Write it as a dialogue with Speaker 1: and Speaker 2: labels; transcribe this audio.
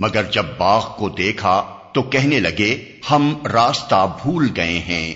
Speaker 1: مگر جب باغ کو دیکھا تو کہنے لگے ہم راستہ بھول گئے ہیں۔